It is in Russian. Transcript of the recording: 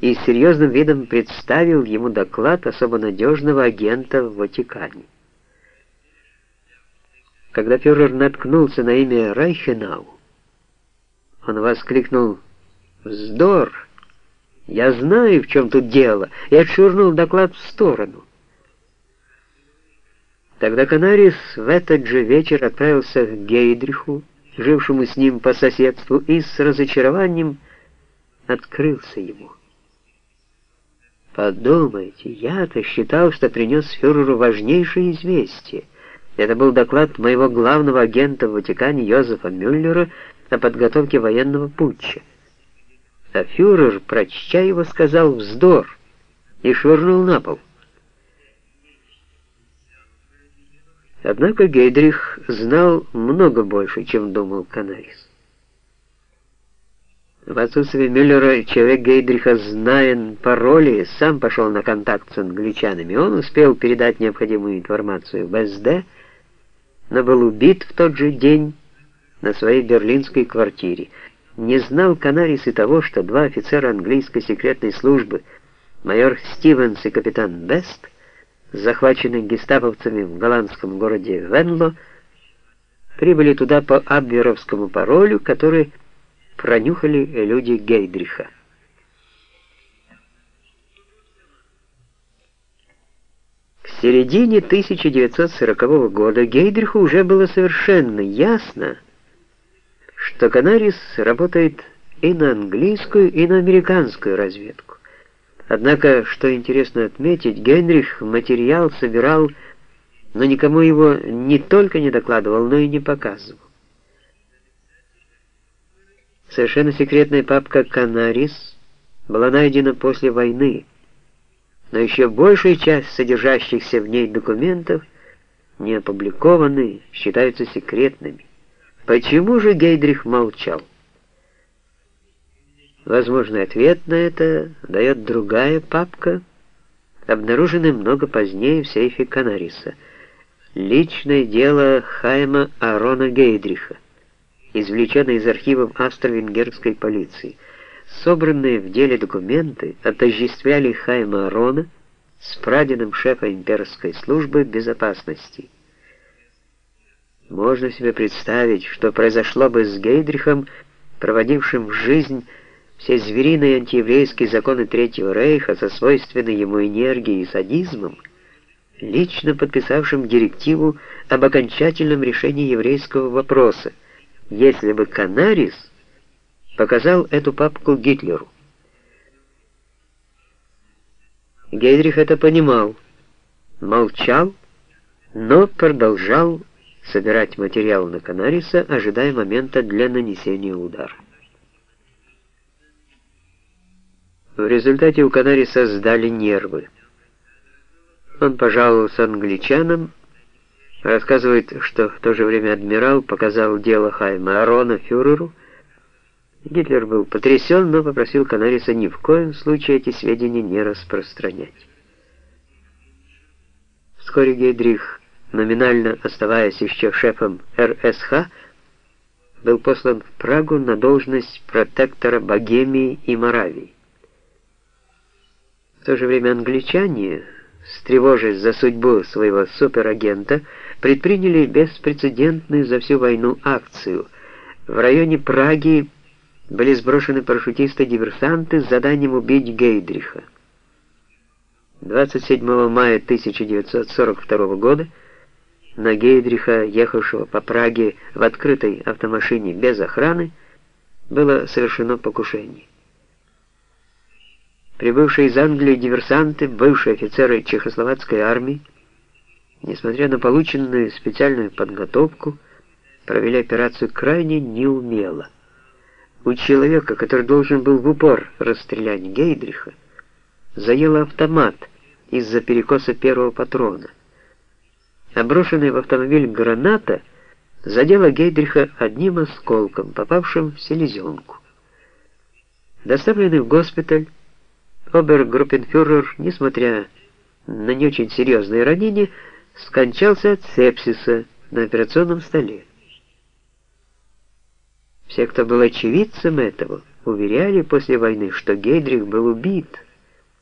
и с серьезным видом представил ему доклад особо надежного агента в Ватикане. Когда фюрер наткнулся на имя Райхенау, он воскликнул «Вздор! Я знаю, в чем тут дело!» и отшвырнул доклад в сторону. Тогда Канарис в этот же вечер отправился к Гейдриху, жившему с ним по соседству, и с разочарованием открылся ему. Подумайте, я-то считал, что принес фюреру важнейшее известие. Это был доклад моего главного агента в Ватикане Йозефа Мюллера о подготовке военного путча. А фюрер, прочтя его, сказал «вздор» и швырнул на пол. Однако Гейдрих знал много больше, чем думал Канарис. В отсутствие Мюллера человек Гейдриха, зная пароли, сам пошел на контакт с англичанами. Он успел передать необходимую информацию в СД, но был убит в тот же день на своей берлинской квартире. Не знал Канарис и того, что два офицера английской секретной службы, майор Стивенс и капитан Бест, захваченные гестаповцами в голландском городе Венло, прибыли туда по абверовскому паролю, который пронюхали люди Гейдриха. К середине 1940 года Гейдриху уже было совершенно ясно, что Канарис работает и на английскую, и на американскую разведку. Однако, что интересно отметить, Генрих материал собирал, но никому его не только не докладывал, но и не показывал. Совершенно секретная папка «Канарис» была найдена после войны, но еще большая часть содержащихся в ней документов не опубликованы, считаются секретными. Почему же Гейдрих молчал? Возможный ответ на это дает другая папка, обнаруженная много позднее в сейфе Канариса. Личное дело Хайма Арона Гейдриха, извлеченное из архивов австро-венгерской полиции. Собранные в деле документы отождествляли Хайма Арона с прадедом шефа имперской службы безопасности. Можно себе представить, что произошло бы с Гейдрихом, проводившим в жизнь все звериные антиеврейские законы Третьего Рейха со свойственной ему энергией и садизмом, лично подписавшим директиву об окончательном решении еврейского вопроса, если бы Канарис показал эту папку Гитлеру. Гейдрих это понимал, молчал, но продолжал собирать материал на Канариса, ожидая момента для нанесения удара. В результате у Канариса сдали нервы. Он пожаловался англичанам, рассказывает, что в то же время адмирал показал дело Хайма Арона фюреру. Гитлер был потрясен, но попросил Канариса ни в коем случае эти сведения не распространять. Вскоре Гейдрих, номинально оставаясь еще шефом РСХ, был послан в Прагу на должность протектора Богемии и Моравии. В то же время англичане, встревожившись за судьбу своего суперагента, предприняли беспрецедентную за всю войну акцию. В районе Праги были сброшены парашютисты-диверсанты с заданием убить Гейдриха. 27 мая 1942 года на Гейдриха, ехавшего по Праге в открытой автомашине без охраны, было совершено покушение. Прибывшие из Англии диверсанты, бывшие офицеры Чехословацкой армии, несмотря на полученную специальную подготовку, провели операцию крайне неумело. У человека, который должен был в упор расстрелять Гейдриха, заело автомат из-за перекоса первого патрона. Оброшенная в автомобиль граната задела Гейдриха одним осколком, попавшим в селезенку. Доставленный в госпиталь, Обергруппенфюрер, несмотря на не очень серьезные ранения, скончался от сепсиса на операционном столе. Все, кто был очевидцем этого, уверяли после войны, что Гейдрих был убит –